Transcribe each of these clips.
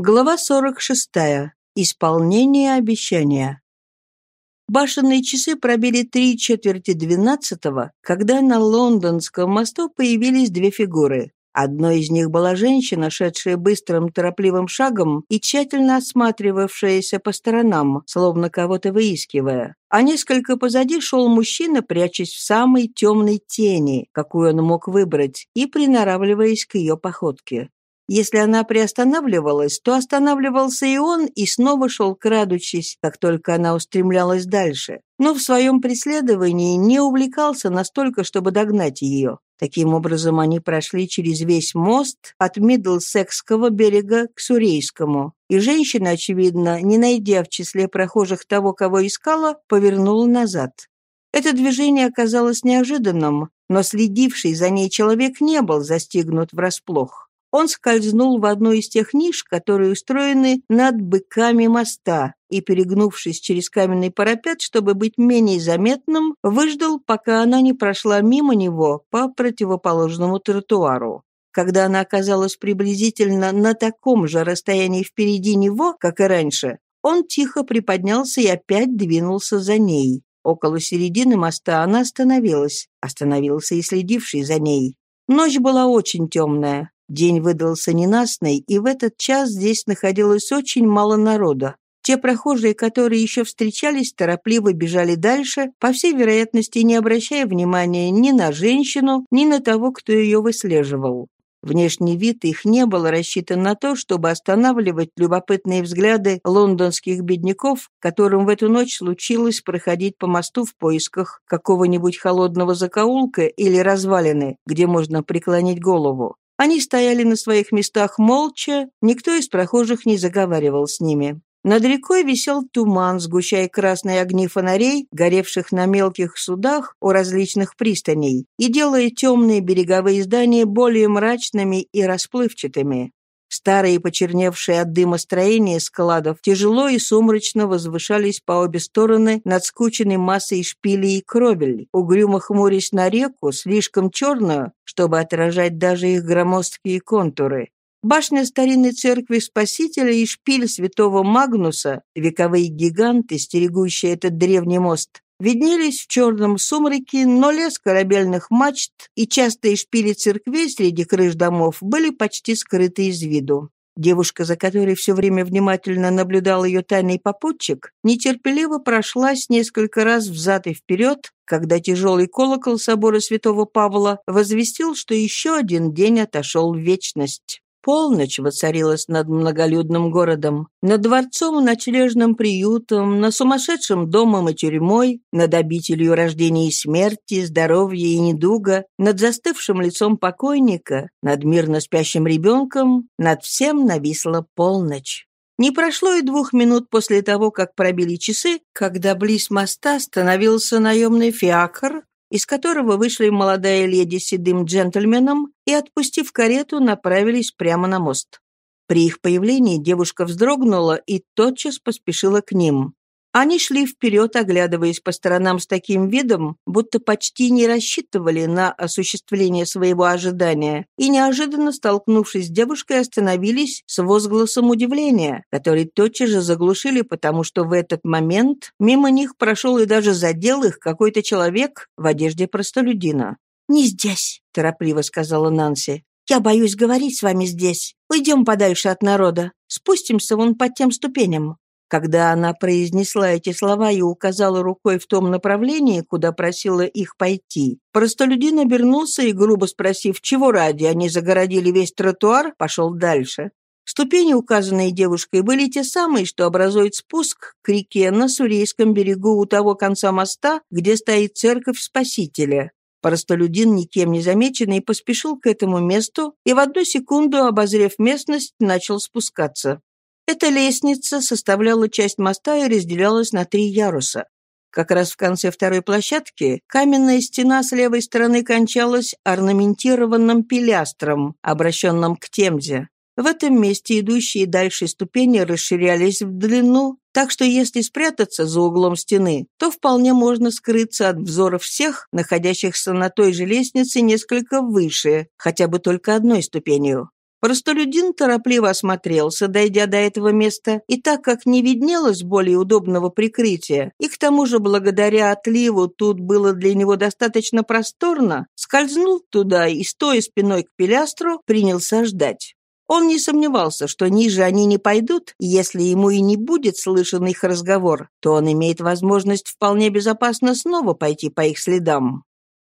Глава 46. Исполнение обещания. Башенные часы пробили три четверти двенадцатого, когда на лондонском мосту появились две фигуры. Одной из них была женщина, шедшая быстрым, торопливым шагом и тщательно осматривавшаяся по сторонам, словно кого-то выискивая. А несколько позади шел мужчина, прячась в самой темной тени, какую он мог выбрать, и приноравливаясь к ее походке. Если она приостанавливалась, то останавливался и он, и снова шел крадучись, как только она устремлялась дальше. Но в своем преследовании не увлекался настолько, чтобы догнать ее. Таким образом, они прошли через весь мост от Мидлсекского берега к Сурейскому. И женщина, очевидно, не найдя в числе прохожих того, кого искала, повернула назад. Это движение оказалось неожиданным, но следивший за ней человек не был застигнут врасплох. Он скользнул в одну из тех ниш, которые устроены над быками моста, и, перегнувшись через каменный парапет, чтобы быть менее заметным, выждал, пока она не прошла мимо него по противоположному тротуару. Когда она оказалась приблизительно на таком же расстоянии впереди него, как и раньше, он тихо приподнялся и опять двинулся за ней. Около середины моста она остановилась. Остановился и следивший за ней. Ночь была очень темная. День выдался ненастный, и в этот час здесь находилось очень мало народа. Те прохожие, которые еще встречались, торопливо бежали дальше, по всей вероятности не обращая внимания ни на женщину, ни на того, кто ее выслеживал. Внешний вид их не был рассчитан на то, чтобы останавливать любопытные взгляды лондонских бедняков, которым в эту ночь случилось проходить по мосту в поисках какого-нибудь холодного закоулка или развалины, где можно преклонить голову. Они стояли на своих местах молча, никто из прохожих не заговаривал с ними. Над рекой висел туман, сгущая красные огни фонарей, горевших на мелких судах у различных пристаней, и делая темные береговые здания более мрачными и расплывчатыми. Старые почерневшие от дыма строения складов тяжело и сумрачно возвышались по обе стороны над скученной массой шпилей и кровель, угрюмо хмурясь на реку, слишком черную, чтобы отражать даже их громоздкие контуры. Башня старинной церкви Спасителя и шпиль святого Магнуса, вековые гиганты, стерегущие этот древний мост, виднелись в черном сумраке, но лес корабельных мачт и частые шпили церквей среди крыш домов были почти скрыты из виду. Девушка, за которой все время внимательно наблюдал ее тайный попутчик, нетерпеливо прошлась несколько раз взад и вперед, когда тяжелый колокол собора святого Павла возвестил, что еще один день отошел в вечность. Полночь воцарилась над многолюдным городом, над дворцом и ночлежным приютом, над сумасшедшим домом и тюрьмой, над обителью рождения и смерти, здоровья и недуга, над застывшим лицом покойника, над мирно спящим ребенком, над всем нависла полночь. Не прошло и двух минут после того, как пробили часы, когда близ моста становился наемный фиакр, из которого вышли молодая леди с седым джентльменом и, отпустив карету, направились прямо на мост. При их появлении девушка вздрогнула и тотчас поспешила к ним. Они шли вперед, оглядываясь по сторонам с таким видом, будто почти не рассчитывали на осуществление своего ожидания, и, неожиданно столкнувшись с девушкой, остановились с возгласом удивления, который тотчас же заглушили, потому что в этот момент мимо них прошел и даже задел их какой-то человек в одежде простолюдина. «Не здесь», — торопливо сказала Нанси. «Я боюсь говорить с вами здесь. Уйдем подальше от народа. Спустимся вон под тем ступеням». Когда она произнесла эти слова и указала рукой в том направлении, куда просила их пойти, простолюдин обернулся и, грубо спросив, чего ради они загородили весь тротуар, пошел дальше. Ступени, указанные девушкой, были те самые, что образуют спуск к реке на Сурейском берегу у того конца моста, где стоит церковь Спасителя. Простолюдин, никем не замеченный, поспешил к этому месту и в одну секунду, обозрев местность, начал спускаться. Эта лестница составляла часть моста и разделялась на три яруса. Как раз в конце второй площадки каменная стена с левой стороны кончалась орнаментированным пилястром, обращенным к Темзе. В этом месте идущие дальше ступени расширялись в длину, так что если спрятаться за углом стены, то вполне можно скрыться от взоров всех, находящихся на той же лестнице несколько выше, хотя бы только одной ступенью. Простолюдин торопливо осмотрелся, дойдя до этого места, и так как не виднелось более удобного прикрытия, и к тому же благодаря отливу тут было для него достаточно просторно, скользнул туда и, стоя спиной к пилястру, принялся ждать. Он не сомневался, что ниже они не пойдут, если ему и не будет слышен их разговор, то он имеет возможность вполне безопасно снова пойти по их следам.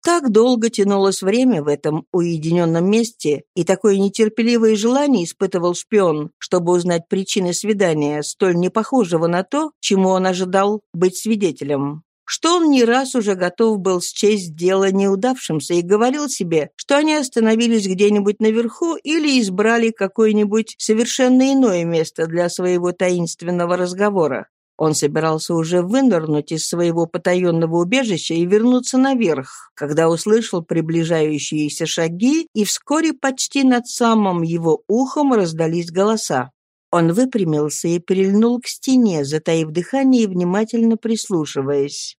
Так долго тянулось время в этом уединенном месте, и такое нетерпеливое желание испытывал шпион, чтобы узнать причины свидания, столь непохожего на то, чему он ожидал быть свидетелем. Что он не раз уже готов был счесть дело неудавшимся и говорил себе, что они остановились где-нибудь наверху или избрали какое-нибудь совершенно иное место для своего таинственного разговора. Он собирался уже вынырнуть из своего потаенного убежища и вернуться наверх, когда услышал приближающиеся шаги, и вскоре почти над самым его ухом раздались голоса. Он выпрямился и прильнул к стене, затаив дыхание и внимательно прислушиваясь.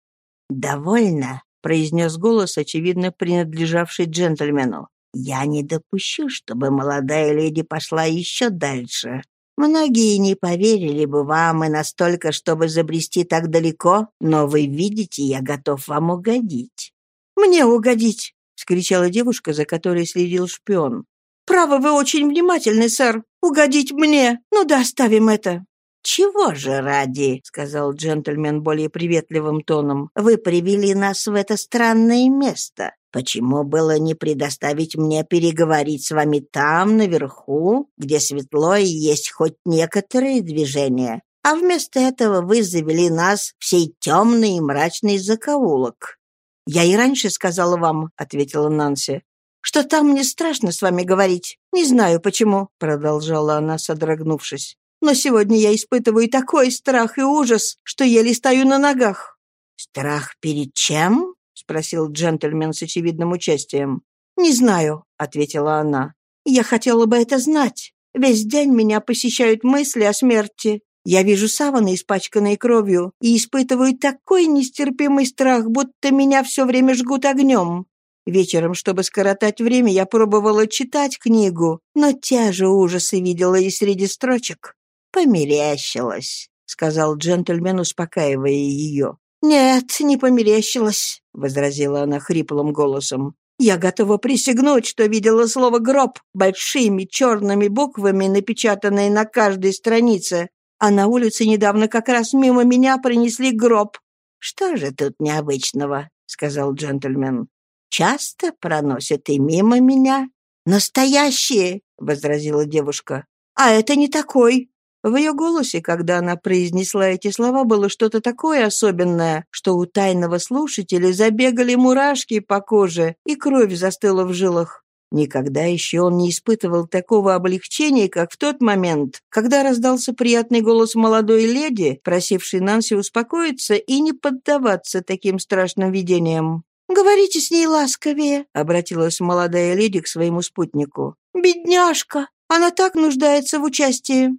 «Довольно», — произнес голос, очевидно принадлежавший джентльмену. «Я не допущу, чтобы молодая леди пошла еще дальше. Многие не поверили бы вам и настолько, чтобы забрести так далеко, но вы видите, я готов вам угодить». «Мне угодить!» — вскричала девушка, за которой следил шпион. «Право, вы очень внимательны, сэр. Угодить мне. Ну да, оставим это». «Чего же ради?» — сказал джентльмен более приветливым тоном. «Вы привели нас в это странное место. Почему было не предоставить мне переговорить с вами там, наверху, где светло и есть хоть некоторые движения? А вместо этого вы завели нас в сей темный и мрачный закоулок». «Я и раньше сказала вам», — ответила Нанси, «что там мне страшно с вами говорить. Не знаю, почему», — продолжала она, содрогнувшись. «Но сегодня я испытываю такой страх и ужас, что еле стою на ногах». «Страх перед чем?» — спросил джентльмен с очевидным участием. «Не знаю», — ответила она. «Я хотела бы это знать. Весь день меня посещают мысли о смерти. Я вижу саваны, испачканные кровью, и испытываю такой нестерпимый страх, будто меня все время жгут огнем. Вечером, чтобы скоротать время, я пробовала читать книгу, но те же ужасы видела и среди строчек. «Померещилась», — сказал джентльмен, успокаивая ее. «Нет, не померещилась», — возразила она хриплым голосом. «Я готова присягнуть, что видела слово «гроб» большими черными буквами, напечатанные на каждой странице, а на улице недавно как раз мимо меня принесли гроб». «Что же тут необычного?» — сказал джентльмен. «Часто проносят и мимо меня». «Настоящие!» — возразила девушка. «А это не такой. В ее голосе, когда она произнесла эти слова, было что-то такое особенное, что у тайного слушателя забегали мурашки по коже, и кровь застыла в жилах. Никогда еще он не испытывал такого облегчения, как в тот момент, когда раздался приятный голос молодой леди, просившей Нанси успокоиться и не поддаваться таким страшным видениям. «Говорите с ней ласковее», — обратилась молодая леди к своему спутнику. «Бедняжка! Она так нуждается в участии».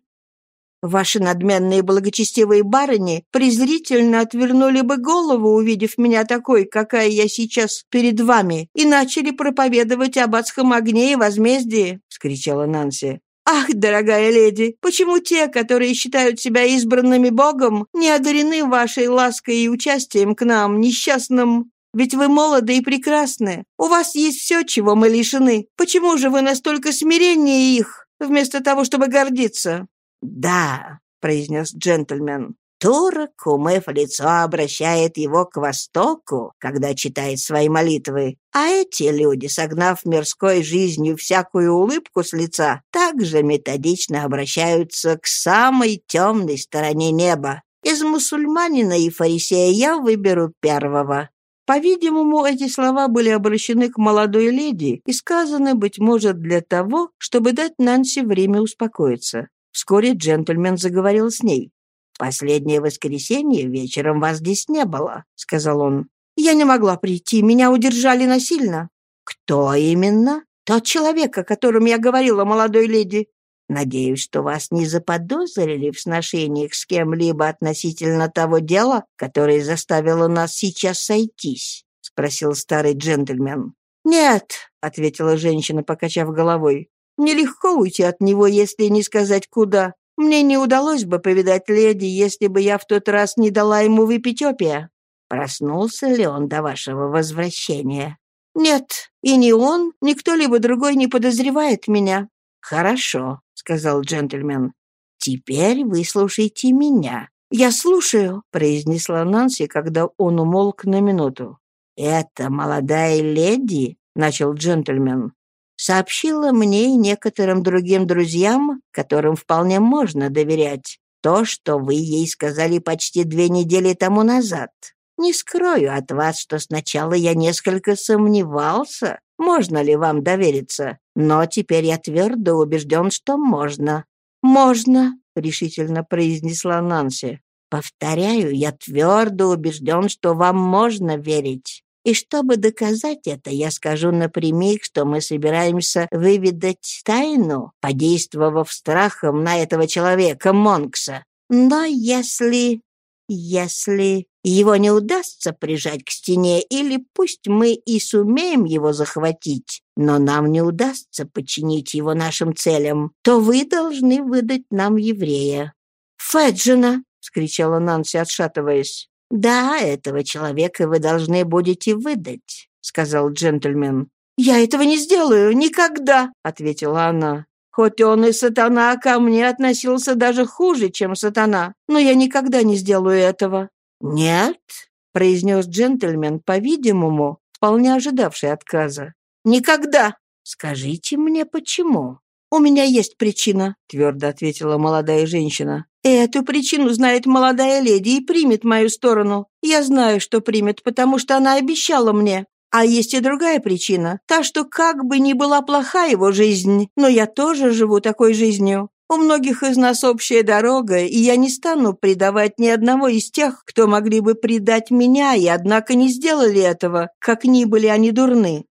Ваши надменные благочестивые барыни презрительно отвернули бы голову, увидев меня такой, какая я сейчас перед вами, и начали проповедовать об адском огне и возмездии!» — вскричала Нанси. «Ах, дорогая леди, почему те, которые считают себя избранными Богом, не одарены вашей лаской и участием к нам, несчастным? Ведь вы молоды и прекрасны. У вас есть все, чего мы лишены. Почему же вы настолько смиреннее их, вместо того, чтобы гордиться?» «Да», — произнес джентльмен, Турок, умыв лицо, обращает его к востоку, когда читает свои молитвы. А эти люди, согнав мирской жизнью всякую улыбку с лица, также методично обращаются к самой темной стороне неба. Из мусульманина и фарисея я выберу первого. По-видимому, эти слова были обращены к молодой леди и сказаны, быть может, для того, чтобы дать Нанси время успокоиться. Вскоре джентльмен заговорил с ней. «Последнее воскресенье вечером вас здесь не было», — сказал он. «Я не могла прийти, меня удержали насильно». «Кто именно?» «Тот человек, о котором я говорила, молодой леди». «Надеюсь, что вас не заподозрили в сношениях с кем-либо относительно того дела, которое заставило нас сейчас сойтись», — спросил старый джентльмен. «Нет», — ответила женщина, покачав головой. Нелегко уйти от него, если не сказать куда. Мне не удалось бы повидать леди, если бы я в тот раз не дала ему выпить опия. Проснулся ли он до вашего возвращения? Нет, и ни он, ни кто-либо другой не подозревает меня. Хорошо, сказал джентльмен. Теперь выслушайте меня. «Я слушаю», — произнесла Нанси, когда он умолк на минуту. «Это молодая леди», — начал джентльмен, «сообщила мне и некоторым другим друзьям, которым вполне можно доверять, то, что вы ей сказали почти две недели тому назад. Не скрою от вас, что сначала я несколько сомневался, можно ли вам довериться, но теперь я твердо убежден, что можно. «Можно», — решительно произнесла Нанси. Повторяю, я твердо убежден, что вам можно верить. И чтобы доказать это, я скажу напрямик, что мы собираемся выведать тайну, подействовав страхом на этого человека, Монкса. Но если... если его не удастся прижать к стене, или пусть мы и сумеем его захватить, но нам не удастся подчинить его нашим целям, то вы должны выдать нам еврея». «Феджина!» вскричала Нанси, отшатываясь. «Да, этого человека вы должны будете выдать», — сказал джентльмен. «Я этого не сделаю, никогда», — ответила она. «Хоть он и сатана, ко мне относился даже хуже, чем сатана, но я никогда не сделаю этого». «Нет», — произнес джентльмен, по-видимому, вполне ожидавший отказа. «Никогда!» «Скажите мне, почему?» «У меня есть причина», — твердо ответила молодая женщина. «Эту причину знает молодая леди и примет мою сторону. Я знаю, что примет, потому что она обещала мне. А есть и другая причина, та, что как бы ни была плоха его жизнь, но я тоже живу такой жизнью. У многих из нас общая дорога, и я не стану предавать ни одного из тех, кто могли бы предать меня, и однако не сделали этого, как ни были они дурны.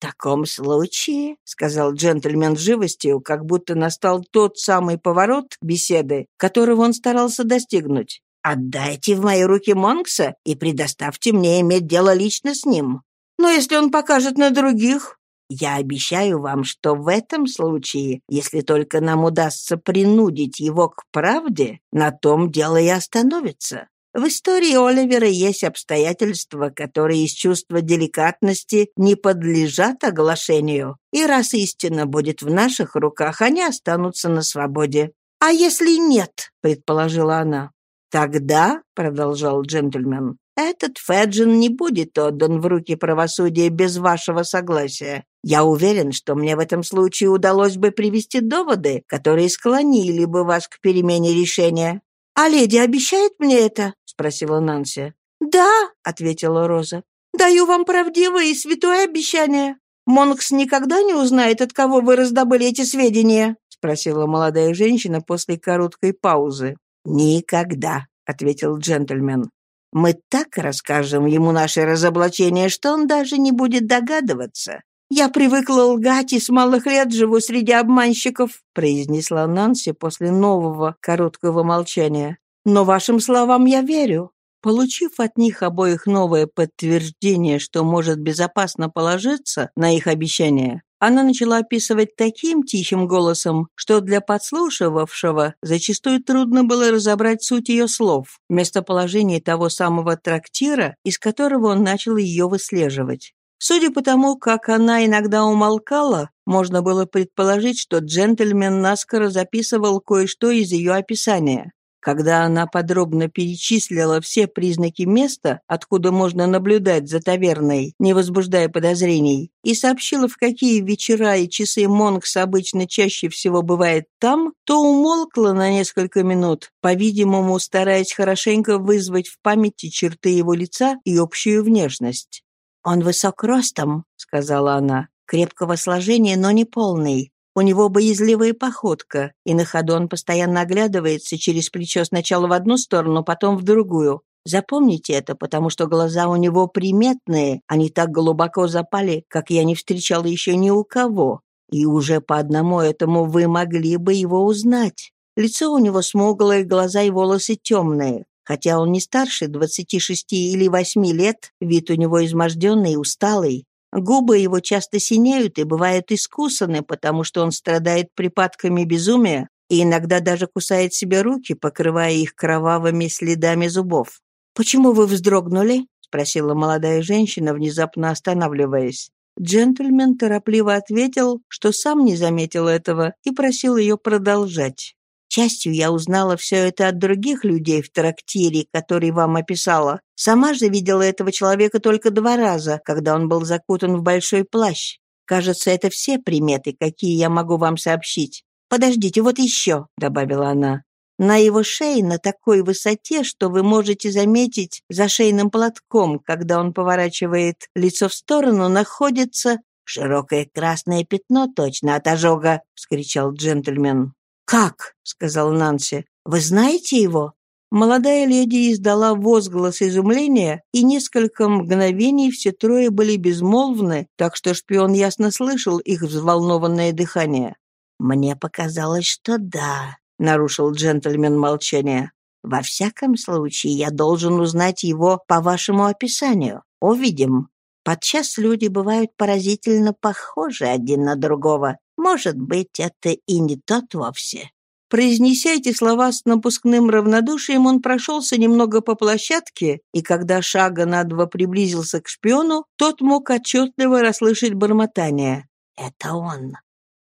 «В таком случае», — сказал джентльмен живостью, как будто настал тот самый поворот беседы, которого он старался достигнуть, «отдайте в мои руки Монкса и предоставьте мне иметь дело лично с ним. Но если он покажет на других, я обещаю вам, что в этом случае, если только нам удастся принудить его к правде, на том дело и остановится. В истории Оливера есть обстоятельства, которые из чувства деликатности не подлежат оглашению, и раз истина будет в наших руках, они останутся на свободе. «А если нет?» — предположила она. «Тогда», — продолжал джентльмен, «этот Феджин не будет отдан в руки правосудия без вашего согласия. Я уверен, что мне в этом случае удалось бы привести доводы, которые склонили бы вас к перемене решения. «А леди обещает мне это?» — спросила Нанси. «Да», — ответила Роза. «Даю вам правдивое и святое обещание. Монкс никогда не узнает, от кого вы раздобыли эти сведения?» — спросила молодая женщина после короткой паузы. «Никогда», — ответил джентльмен. «Мы так расскажем ему наше разоблачение, что он даже не будет догадываться. «Я привыкла лгать и с малых лет живу среди обманщиков», произнесла Нанси после нового короткого молчания. «Но вашим словам я верю». Получив от них обоих новое подтверждение, что может безопасно положиться на их обещание, она начала описывать таким тихим голосом, что для подслушивавшего зачастую трудно было разобрать суть ее слов, местоположение того самого трактира, из которого он начал ее выслеживать. Судя по тому, как она иногда умолкала, можно было предположить, что джентльмен наскоро записывал кое-что из ее описания. Когда она подробно перечислила все признаки места, откуда можно наблюдать за таверной, не возбуждая подозрений, и сообщила, в какие вечера и часы Монкс обычно чаще всего бывает там, то умолкла на несколько минут, по-видимому, стараясь хорошенько вызвать в памяти черты его лица и общую внешность. «Он высок ростом», — сказала она, — «крепкого сложения, но не полный. У него боязливая походка, и на ходу он постоянно оглядывается через плечо сначала в одну сторону, потом в другую. Запомните это, потому что глаза у него приметные, они так глубоко запали, как я не встречала еще ни у кого. И уже по одному этому вы могли бы его узнать. Лицо у него смуглое, глаза и волосы темные. Хотя он не старше 26 или 8 лет, вид у него изможденный и усталый. Губы его часто синеют и бывают искусаны, потому что он страдает припадками безумия и иногда даже кусает себе руки, покрывая их кровавыми следами зубов. «Почему вы вздрогнули?» — спросила молодая женщина, внезапно останавливаясь. Джентльмен торопливо ответил, что сам не заметил этого, и просил ее продолжать. Частью я узнала все это от других людей в трактире, который вам описала. Сама же видела этого человека только два раза, когда он был закутан в большой плащ. Кажется, это все приметы, какие я могу вам сообщить. Подождите, вот еще», — добавила она. На его шее на такой высоте, что вы можете заметить за шейным платком, когда он поворачивает лицо в сторону, находится «Широкое красное пятно точно от ожога!» — вскричал джентльмен. «Как?» — сказал Нанси. «Вы знаете его?» Молодая леди издала возглас изумления, и несколько мгновений все трое были безмолвны, так что шпион ясно слышал их взволнованное дыхание. «Мне показалось, что да», — нарушил джентльмен молчание. «Во всяком случае, я должен узнать его по вашему описанию. Увидим. Подчас люди бывают поразительно похожи один на другого. Может быть, это и не тот вовсе». Произнеся эти слова с напускным равнодушием, он прошелся немного по площадке, и когда шага на два приблизился к шпиону, тот мог отчетливо расслышать бормотание. «Это он».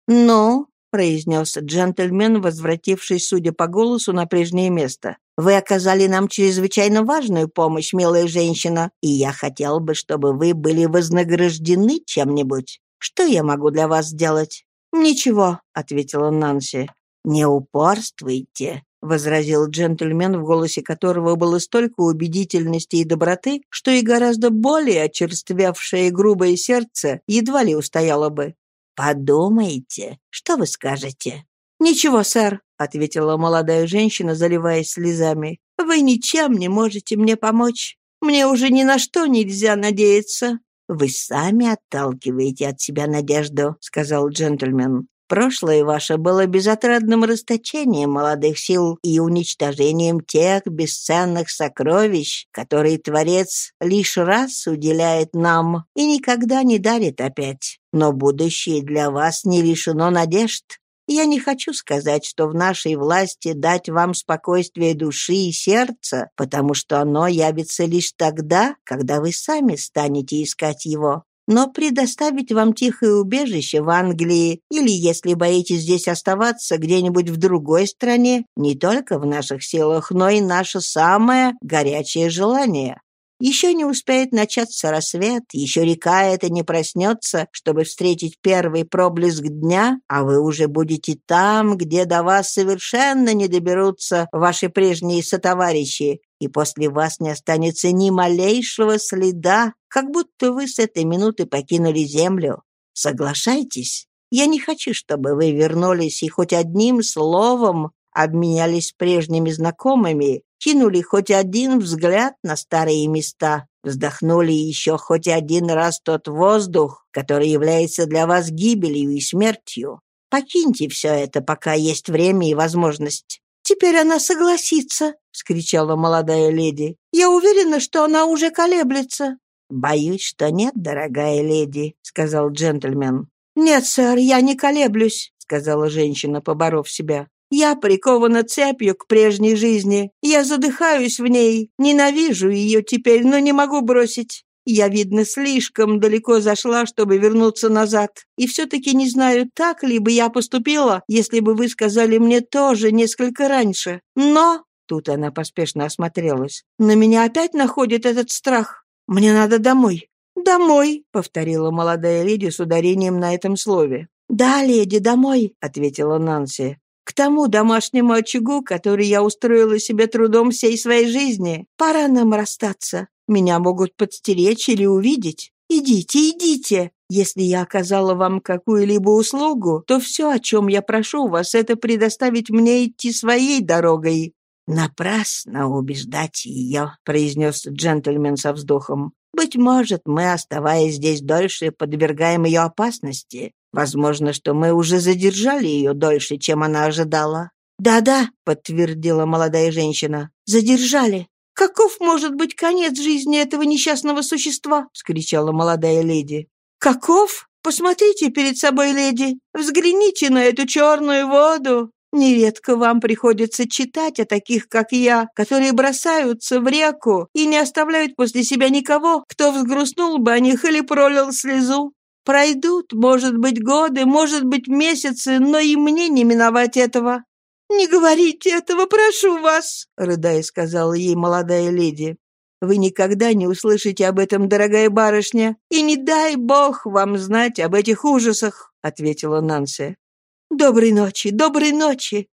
«Ну», — произнес джентльмен, возвратившись, судя по голосу, на прежнее место, «вы оказали нам чрезвычайно важную помощь, милая женщина, и я хотел бы, чтобы вы были вознаграждены чем-нибудь. Что я могу для вас сделать?» «Ничего», — ответила Нанси. «Не упорствуйте», — возразил джентльмен, в голосе которого было столько убедительности и доброты, что и гораздо более очерствевшее и грубое сердце едва ли устояло бы. «Подумайте, что вы скажете?» «Ничего, сэр», — ответила молодая женщина, заливаясь слезами. «Вы ничем не можете мне помочь. Мне уже ни на что нельзя надеяться. «Вы сами отталкиваете от себя надежду», — сказал джентльмен. «Прошлое ваше было безотрадным расточением молодых сил и уничтожением тех бесценных сокровищ, которые Творец лишь раз уделяет нам и никогда не дарит опять. Но будущее для вас не лишено надежд. Я не хочу сказать, что в нашей власти дать вам спокойствие души и сердца, потому что оно явится лишь тогда, когда вы сами станете искать его. Но предоставить вам тихое убежище в Англии или, если боитесь здесь оставаться, где-нибудь в другой стране, не только в наших силах, но и наше самое горячее желание. Еще не успеет начаться рассвет, еще река эта не проснется, чтобы встретить первый проблеск дня, а вы уже будете там, где до вас совершенно не доберутся ваши прежние сотоварищи, и после вас не останется ни малейшего следа, как будто вы с этой минуты покинули землю. Соглашайтесь? Я не хочу, чтобы вы вернулись и хоть одним словом обменялись прежними знакомыми, кинули хоть один взгляд на старые места, вздохнули еще хоть один раз тот воздух, который является для вас гибелью и смертью. Покиньте все это, пока есть время и возможность». «Теперь она согласится», — вскричала молодая леди. «Я уверена, что она уже колеблется». «Боюсь, что нет, дорогая леди», — сказал джентльмен. «Нет, сэр, я не колеблюсь», — сказала женщина, поборов себя. Я прикована цепью к прежней жизни. Я задыхаюсь в ней. Ненавижу ее теперь, но не могу бросить. Я, видно, слишком далеко зашла, чтобы вернуться назад. И все-таки не знаю, так ли бы я поступила, если бы вы сказали мне тоже несколько раньше. Но...» Тут она поспешно осмотрелась. «На меня опять находит этот страх. Мне надо домой». «Домой», — повторила молодая леди с ударением на этом слове. «Да, леди, домой», — ответила Нанси к тому домашнему очагу, который я устроила себе трудом всей своей жизни. Пора нам расстаться. Меня могут подстеречь или увидеть. Идите, идите. Если я оказала вам какую-либо услугу, то все, о чем я прошу вас, это предоставить мне идти своей дорогой». «Напрасно убеждать ее», — произнес джентльмен со вздохом. «Быть может, мы, оставаясь здесь дольше, подвергаем ее опасности. Возможно, что мы уже задержали ее дольше, чем она ожидала. «Да-да», — подтвердила молодая женщина, — «задержали». «Каков может быть конец жизни этого несчастного существа?» — вскричала молодая леди. «Каков? Посмотрите перед собой, леди. Взгляните на эту черную воду. Нередко вам приходится читать о таких, как я, которые бросаются в реку и не оставляют после себя никого, кто взгрустнул бы о них или пролил слезу. Пройдут, может быть, годы, может быть, месяцы, но и мне не миновать этого. «Не говорите этого, прошу вас!» — рыдая сказала ей молодая леди. Вы никогда не услышите об этом, дорогая барышня, и не дай бог вам знать об этих ужасах», — ответила Нанси. «Доброй ночи, доброй ночи!»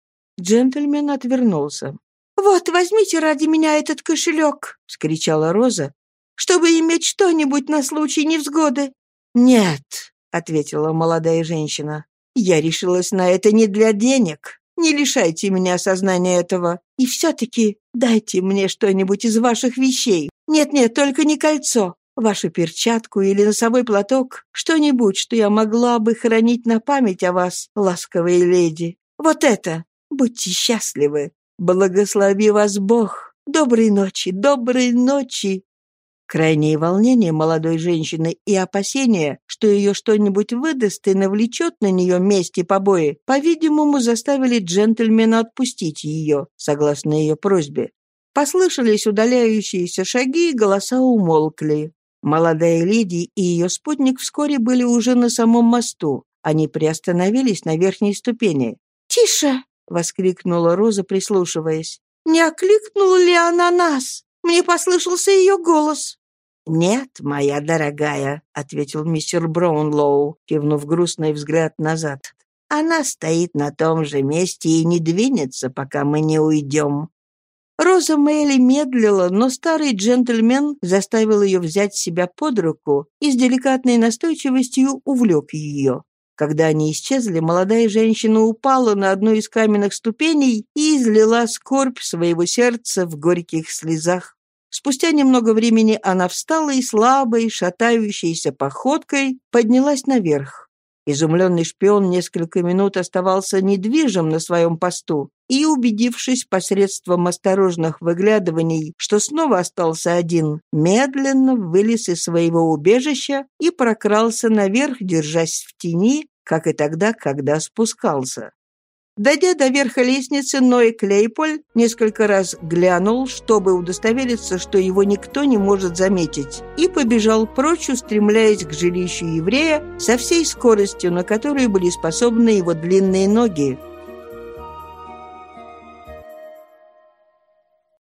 Джентльмен отвернулся. «Вот, возьмите ради меня этот кошелек!» — вскричала Роза, «чтобы иметь что-нибудь на случай невзгоды». «Нет», — ответила молодая женщина, «я решилась на это не для денег. Не лишайте меня сознания этого. И все-таки дайте мне что-нибудь из ваших вещей. Нет-нет, только не кольцо. Вашу перчатку или носовой платок. Что-нибудь, что я могла бы хранить на память о вас, ласковые леди. Вот это. Будьте счастливы. Благослови вас Бог. Доброй ночи, доброй ночи. Крайнее волнение молодой женщины и опасение, что ее что-нибудь выдаст и навлечет на нее месть и побои, по-видимому, заставили джентльмена отпустить ее, согласно ее просьбе. Послышались удаляющиеся шаги, и голоса умолкли. Молодая леди и ее спутник вскоре были уже на самом мосту. Они приостановились на верхней ступени. «Тише!» — воскликнула Роза, прислушиваясь. «Не окликнула ли она нас?» Мне послышался ее голос». «Нет, моя дорогая», — ответил мистер Браунлоу, кивнув грустный взгляд назад. «Она стоит на том же месте и не двинется, пока мы не уйдем». Роза Мэйли медлила, но старый джентльмен заставил ее взять себя под руку и с деликатной настойчивостью увлек ее. Когда они исчезли, молодая женщина упала на одну из каменных ступеней и излила скорбь своего сердца в горьких слезах. Спустя немного времени она встала и слабой, шатающейся походкой поднялась наверх. Изумленный шпион несколько минут оставался недвижим на своем посту и, убедившись посредством осторожных выглядываний, что снова остался один, медленно вылез из своего убежища и прокрался наверх, держась в тени, как и тогда, когда спускался. Дойдя до верха лестницы, Ной Клейполь несколько раз глянул, чтобы удостовериться, что его никто не может заметить, и побежал прочь, устремляясь к жилищу еврея со всей скоростью, на которую были способны его длинные ноги.